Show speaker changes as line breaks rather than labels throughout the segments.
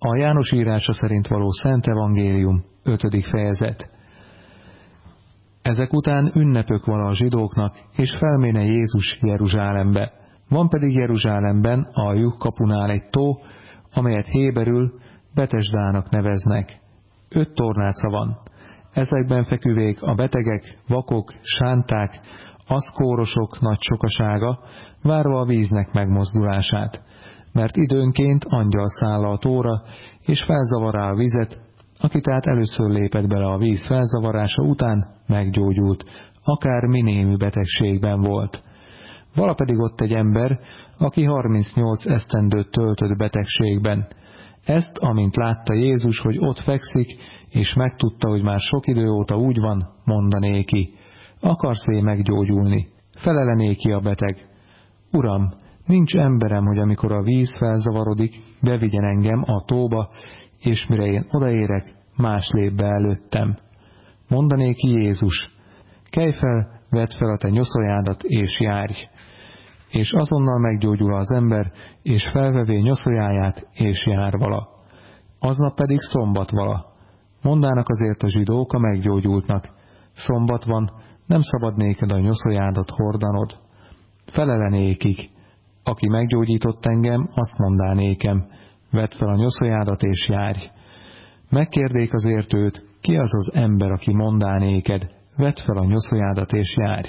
A János írása szerint való Szent Evangélium, 5. fejezet. Ezek után ünnepök vala a zsidóknak, és felméne Jézus Jeruzsálembe. Van pedig Jeruzsálemben a lyuk kapunál egy tó, amelyet Héberül Betesdának neveznek. Öt tornáca van. Ezekben feküvék a betegek, vakok, sánták, aszkórosok nagy sokasága, várva a víznek megmozdulását mert időnként angyal száll a tóra, és felzavará a vizet, aki tehát először lépett bele a víz felzavarása után, meggyógyult, akár minémű betegségben volt. Vala pedig ott egy ember, aki 38 esztendőt töltött betegségben. Ezt, amint látta Jézus, hogy ott fekszik, és megtudta, hogy már sok idő óta úgy van, mondanéki. Akarsz-e meggyógyulni? Felelenéki a beteg. Uram, Nincs emberem, hogy amikor a víz felzavarodik, bevigyen engem a tóba, és mire én odaérek, más lép be előttem. Mondanéki Jézus, kelj fel, vedd fel a te nyoszolyádat, és járj. És azonnal meggyógyul az ember, és felvevé nyoszolyáját, és jár vala. Aznap pedig szombat vala. Mondának azért a zsidók a meggyógyultnak. Szombat van, nem szabad néked a nyoszolyádat hordanod. Felelenékik, aki meggyógyított engem, azt mondá nékem, vedd fel a nyoszolyádat és járj. Megkérdék azért őt, ki az az ember, aki mondá néked, vedd fel a nyoszolyádat és járj.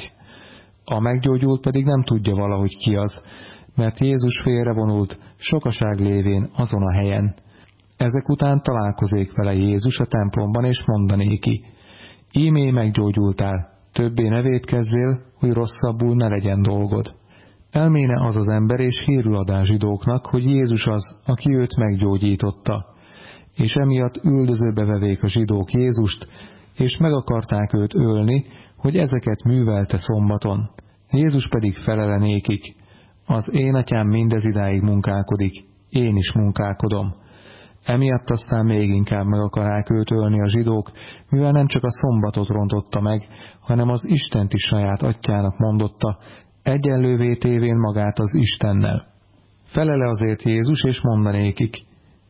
A meggyógyult pedig nem tudja valahogy ki az, mert Jézus félrevonult, sokaság lévén azon a helyen. Ezek után találkozék vele Jézus a templomban, és mondanéki, ímé meggyógyultál, többé nevét kezdél, hogy rosszabbul ne legyen dolgod. Elméne az az ember, és hírül adá zsidóknak, hogy Jézus az, aki őt meggyógyította. És emiatt üldözőbe vevék a zsidók Jézust, és meg akarták őt ölni, hogy ezeket művelte szombaton. Jézus pedig felelenékik. Az én atyám mindez idáig munkálkodik, én is munkálkodom. Emiatt aztán még inkább meg akarák őt ölni a zsidók, mivel nem csak a szombatot rontotta meg, hanem az Istent is saját atyának mondotta, egyenlővé tévén magát az Istennel. Felele azért Jézus, és mondanékik,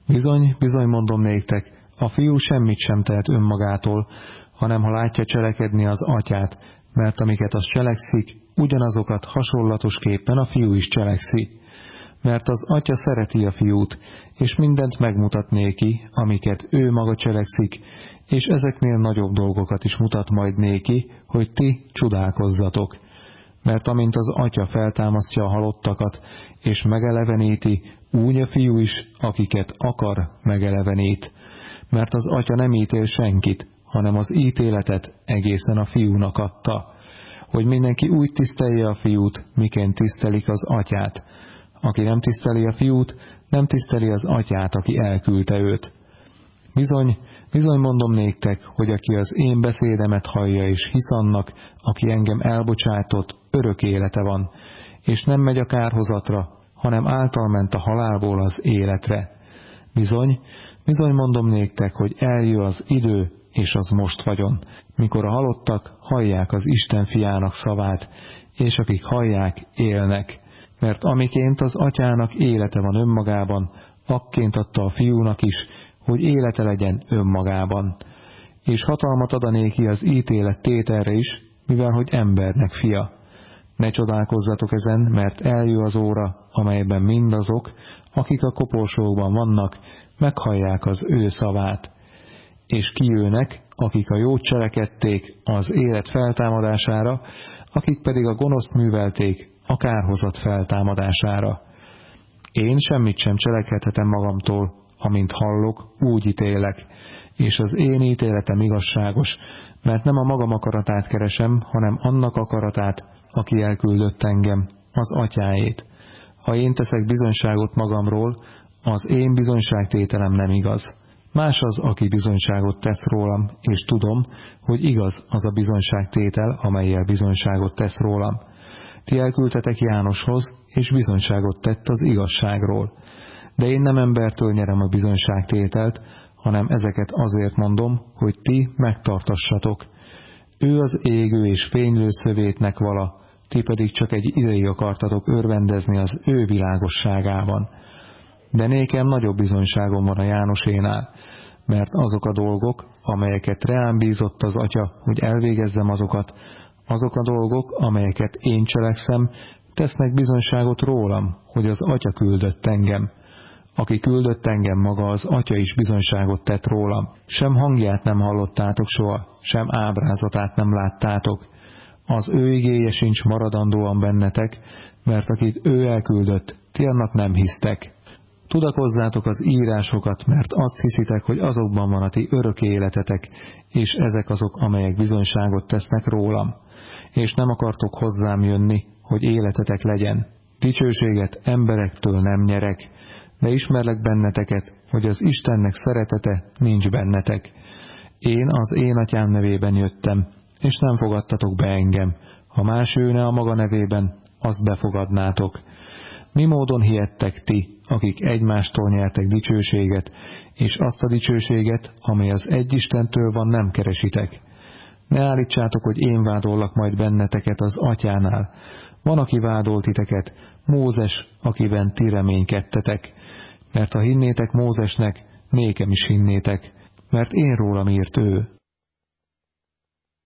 bizony, bizony mondom néktek, a fiú semmit sem tehet önmagától, hanem ha látja cselekedni az atyát, mert amiket az cselekszik, ugyanazokat hasonlatosképpen a fiú is cselekszi. Mert az atya szereti a fiút, és mindent megmutat néki, amiket ő maga cselekszik, és ezeknél nagyobb dolgokat is mutat majd néki, hogy ti csodálkozzatok mert amint az atya feltámasztja a halottakat, és megeleveníti, úgy a fiú is, akiket akar, megelevenít. Mert az atya nem ítél senkit, hanem az ítéletet egészen a fiúnak adta, hogy mindenki úgy tisztelje a fiút, miként tisztelik az atyát. Aki nem tiszteli a fiút, nem tiszteli az atyát, aki elküldte őt. Bizony, bizony mondom néktek, hogy aki az én beszédemet hallja és hisz annak, aki engem elbocsátott, örök élete van, és nem megy a kárhozatra, hanem által ment a halálból az életre. Bizony, bizony mondom néktek, hogy eljö az idő, és az most vagyon, mikor a halottak hallják az Isten fiának szavát, és akik hallják, élnek. Mert amiként az atyának élete van önmagában, akként adta a fiúnak is, hogy élete legyen önmagában. És hatalmat adanéki az ítélet tételre is, mivel hogy embernek fia. Ne csodálkozzatok ezen, mert eljő az óra, amelyben mindazok, akik a koporsókban vannak, meghallják az ő szavát. És kijőnek, akik a jót cselekedték az élet feltámadására, akik pedig a gonoszt művelték a kárhozat feltámadására. Én semmit sem cselekedhetem magamtól, amint hallok, úgy ítélek, és az én ítéletem igazságos, mert nem a magam akaratát keresem, hanem annak akaratát, aki elküldött engem, az atyáét. Ha én teszek bizonyságot magamról, az én bizonyságtételem nem igaz. Más az, aki bizonyságot tesz rólam, és tudom, hogy igaz az a bizonyságtétel, amelyel bizonyságot tesz rólam. Ti elküldtetek Jánoshoz, és bizonyságot tett az igazságról. De én nem embertől nyerem a bizonyságtételt, hanem ezeket azért mondom, hogy ti megtartassatok. Ő az égő és fénylő szövétnek vala, ti pedig csak egy ideig akartatok örvendezni az ő világosságában. de nékem nagyobb bizonyságom van a Jánosénál, mert azok a dolgok, amelyeket reám bízott az Atya, hogy elvégezzem azokat, azok a dolgok, amelyeket én cselekszem, tesznek bizonyságot rólam, hogy az Atya küldött engem. Aki küldött engem maga, az Atya is bizonyságot tett rólam. Sem hangját nem hallottátok soha, sem ábrázatát nem láttátok. Az ő igéje sincs maradandóan bennetek, mert akit ő elküldött, ti annak nem hisztek. Tudakozzátok az írásokat, mert azt hiszitek, hogy azokban van a ti örök életetek, és ezek azok, amelyek bizonyságot tesznek rólam. És nem akartok hozzám jönni, hogy életetek legyen. Dicsőséget emberektől nem nyerek, de ismerlek benneteket, hogy az Istennek szeretete nincs bennetek. Én az én atyám nevében jöttem, és nem fogadtatok be engem. Ha más jőne a maga nevében, azt befogadnátok. Mi módon hihettek ti, akik egymástól nyertek dicsőséget, és azt a dicsőséget, amely az egy Istentől van, nem keresitek. Ne állítsátok, hogy én vádollak majd benneteket az atyánál. Van, aki vádolt titeket, Mózes, akiben ti reménykedtetek. Mert ha hinnétek Mózesnek, nékem is hinnétek, mert én rólam írt ő,